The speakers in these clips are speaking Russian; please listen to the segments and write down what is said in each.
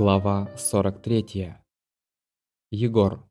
Глава 43. Егор.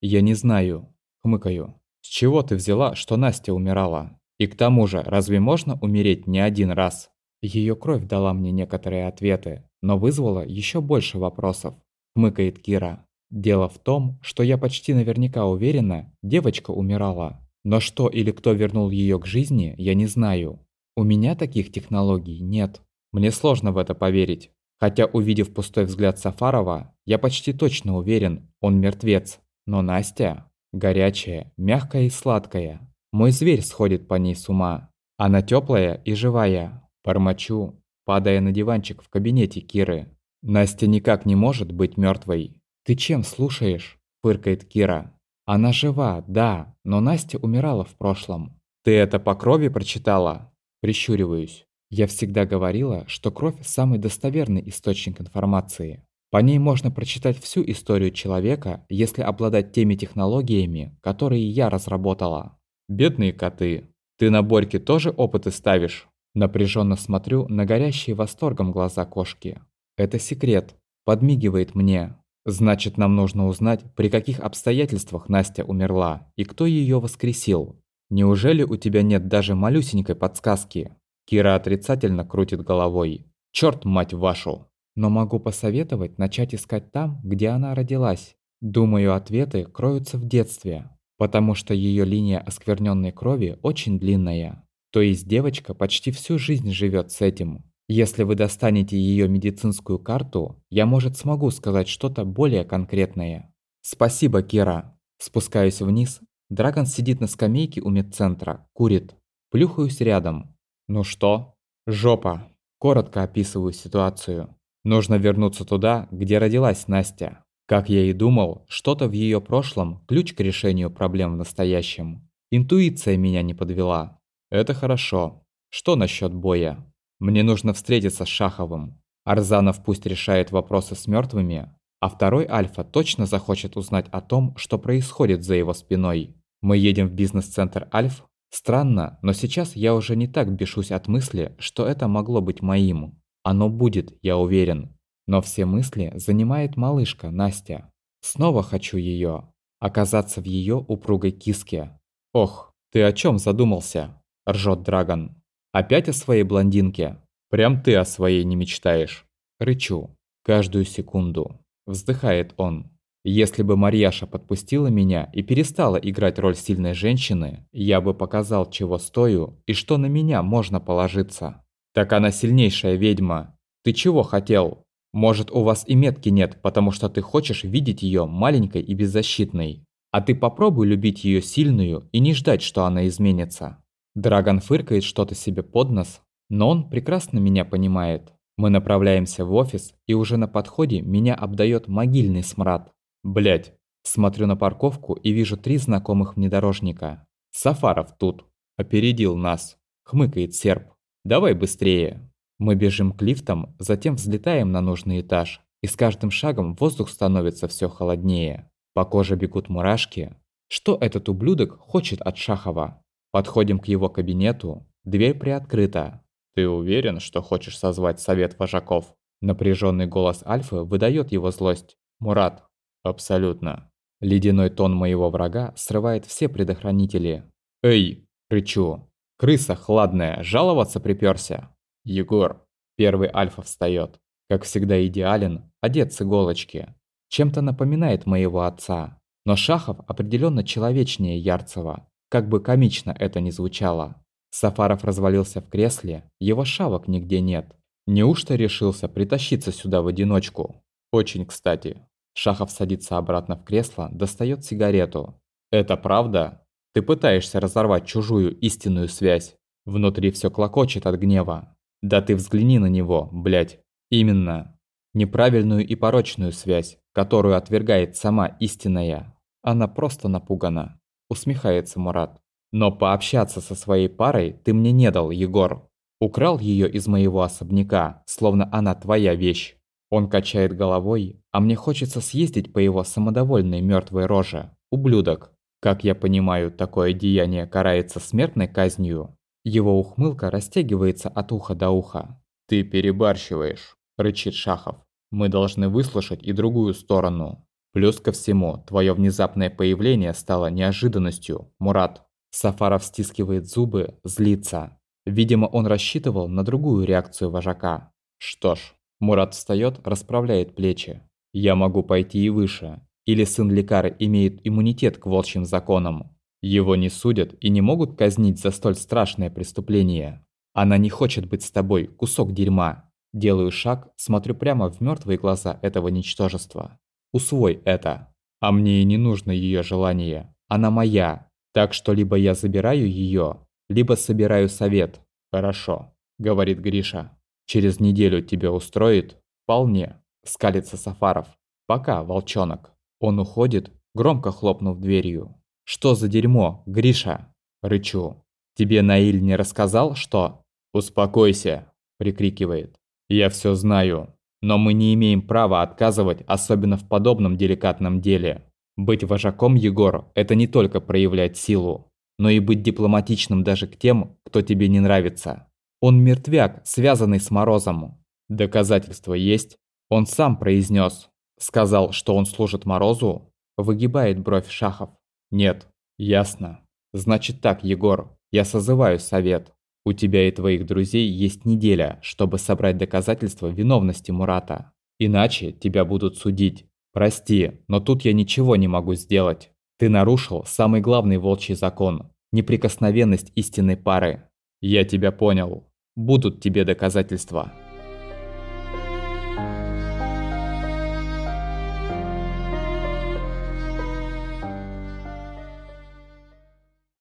Я не знаю, хмыкаю. С чего ты взяла, что Настя умирала? И к тому же, разве можно умереть не один раз? Ее кровь дала мне некоторые ответы, но вызвала еще больше вопросов. Хмыкает Кира. Дело в том, что я почти наверняка уверена, девочка умирала. Но что или кто вернул ее к жизни, я не знаю. У меня таких технологий нет. Мне сложно в это поверить. Хотя, увидев пустой взгляд Сафарова, я почти точно уверен, он мертвец. Но Настя горячая, мягкая и сладкая. Мой зверь сходит по ней с ума. Она теплая и живая. Бормочу, падая на диванчик в кабинете Киры. Настя никак не может быть мертвой. Ты чем слушаешь? фыркает Кира. Она жива, да, но Настя умирала в прошлом. Ты это по крови прочитала? Прищуриваюсь. Я всегда говорила, что кровь – самый достоверный источник информации. По ней можно прочитать всю историю человека, если обладать теми технологиями, которые я разработала. Бедные коты. Ты на Борьке тоже опыты ставишь? Напряженно смотрю на горящие восторгом глаза кошки. Это секрет. Подмигивает мне. Значит, нам нужно узнать, при каких обстоятельствах Настя умерла и кто ее воскресил. Неужели у тебя нет даже малюсенькой подсказки? Кира отрицательно крутит головой. Черт, мать вашу! Но могу посоветовать начать искать там, где она родилась. Думаю, ответы кроются в детстве, потому что ее линия оскверненной крови очень длинная. То есть девочка почти всю жизнь живет с этим. Если вы достанете ее медицинскую карту, я, может, смогу сказать что-то более конкретное. Спасибо, Кира. Спускаюсь вниз. Драгон сидит на скамейке у медцентра, курит. Плюхаюсь рядом. Ну что? Жопа. Коротко описываю ситуацию. Нужно вернуться туда, где родилась Настя. Как я и думал, что-то в ее прошлом – ключ к решению проблем в настоящем. Интуиция меня не подвела. Это хорошо. Что насчет боя? Мне нужно встретиться с Шаховым. Арзанов пусть решает вопросы с мертвыми, а второй Альфа точно захочет узнать о том, что происходит за его спиной. Мы едем в бизнес-центр Альф, Странно, но сейчас я уже не так бешусь от мысли, что это могло быть моим. Оно будет, я уверен. Но все мысли занимает малышка Настя. Снова хочу ее. Оказаться в ее упругой киске. Ох, ты о чем задумался? Ржет Драгон. Опять о своей блондинке? Прям ты о своей не мечтаешь. Рычу. Каждую секунду. Вздыхает он. Если бы Марьяша подпустила меня и перестала играть роль сильной женщины, я бы показал, чего стою и что на меня можно положиться. Так она сильнейшая ведьма. Ты чего хотел? Может, у вас и метки нет, потому что ты хочешь видеть ее маленькой и беззащитной. А ты попробуй любить ее сильную и не ждать, что она изменится. Драгон фыркает что-то себе под нос, но он прекрасно меня понимает. Мы направляемся в офис, и уже на подходе меня обдает могильный смрад. Блять, смотрю на парковку и вижу три знакомых внедорожника. Сафаров тут. Опередил нас. Хмыкает серп. Давай быстрее. Мы бежим к лифтам, затем взлетаем на нужный этаж. И с каждым шагом воздух становится все холоднее. По коже бегут мурашки. Что этот ублюдок хочет от Шахова? Подходим к его кабинету. Дверь приоткрыта. Ты уверен, что хочешь созвать совет вожаков? Напряженный голос Альфы выдает его злость. Мурат, Абсолютно. Ледяной тон моего врага срывает все предохранители. «Эй!» – рычу. «Крыса хладная, жаловаться припёрся!» «Егор!» Первый альфа встает. Как всегда идеален, одет с иголочки. Чем-то напоминает моего отца. Но Шахов определенно человечнее Ярцева. Как бы комично это ни звучало. Сафаров развалился в кресле, его шавок нигде нет. Неужто решился притащиться сюда в одиночку? Очень кстати. Шахов садится обратно в кресло, достает сигарету. «Это правда? Ты пытаешься разорвать чужую истинную связь. Внутри все клокочет от гнева. Да ты взгляни на него, блядь. Именно. Неправильную и порочную связь, которую отвергает сама истинная. Она просто напугана. Усмехается Мурат. Но пообщаться со своей парой ты мне не дал, Егор. Украл ее из моего особняка, словно она твоя вещь. Он качает головой, а мне хочется съездить по его самодовольной мертвой роже. Ублюдок. Как я понимаю, такое деяние карается смертной казнью. Его ухмылка растягивается от уха до уха. «Ты перебарщиваешь», – рычит Шахов. Мы должны выслушать и другую сторону. Плюс ко всему, твое внезапное появление стало неожиданностью, Мурат. Сафаров стискивает зубы, злится. Видимо, он рассчитывал на другую реакцию вожака. Что ж, Мурат встает, расправляет плечи. Я могу пойти и выше. Или сын лекаря имеет иммунитет к волчьим законам. Его не судят и не могут казнить за столь страшное преступление. Она не хочет быть с тобой, кусок дерьма. Делаю шаг, смотрю прямо в мертвые глаза этого ничтожества. Усвой это. А мне и не нужно ее желание. Она моя. Так что либо я забираю ее, либо собираю совет. Хорошо, говорит Гриша. Через неделю тебя устроит? Вполне. Скалится Сафаров. Пока, волчонок. Он уходит, громко хлопнув дверью. «Что за дерьмо, Гриша?» Рычу. «Тебе Наиль не рассказал, что...» «Успокойся!» Прикрикивает. «Я все знаю. Но мы не имеем права отказывать, особенно в подобном деликатном деле. Быть вожаком, Егор, это не только проявлять силу, но и быть дипломатичным даже к тем, кто тебе не нравится. Он мертвяк, связанный с Морозом. Доказательства есть? Он сам произнес. Сказал, что он служит Морозу? Выгибает бровь Шахов. Нет. Ясно. Значит так, Егор, я созываю совет. У тебя и твоих друзей есть неделя, чтобы собрать доказательства виновности Мурата. Иначе тебя будут судить. Прости, но тут я ничего не могу сделать. Ты нарушил самый главный волчий закон – неприкосновенность истинной пары. Я тебя понял. Будут тебе доказательства.